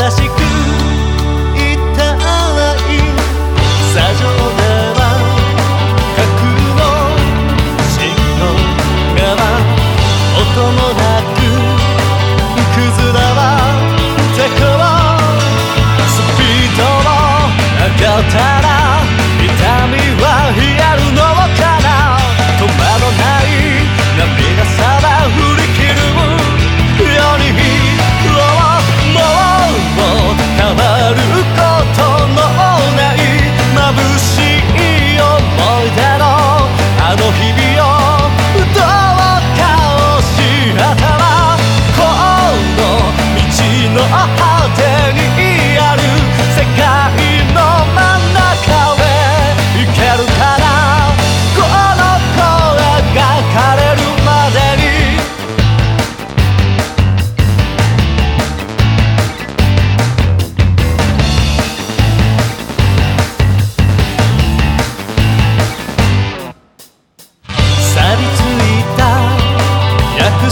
優しく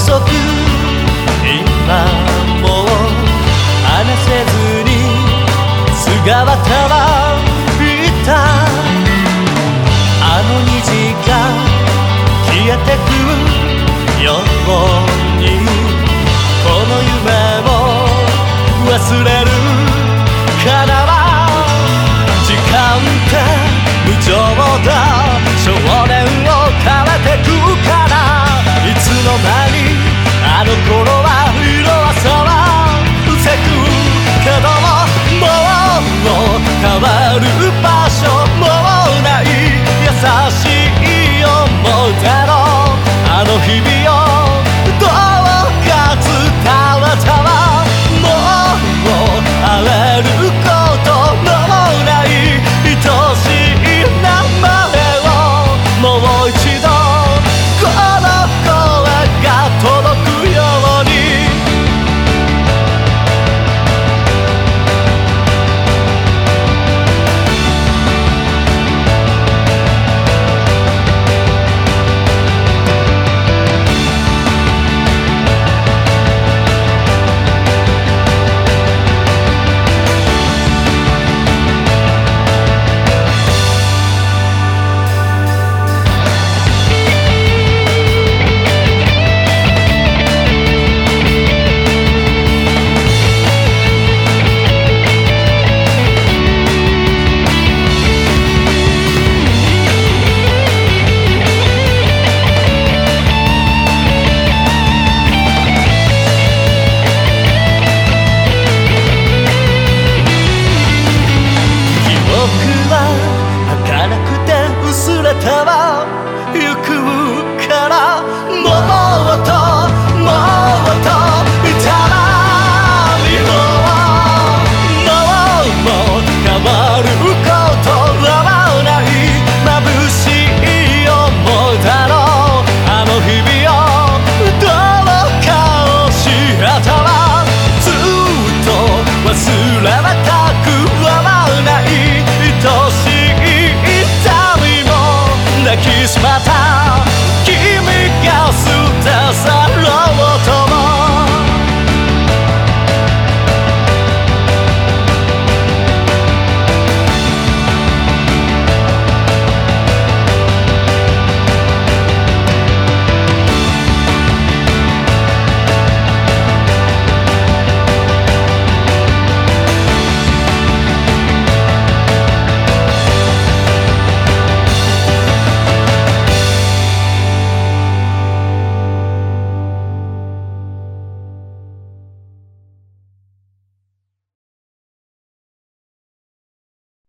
束今も話せずに菅原は見た。あの虹が消えてくよ。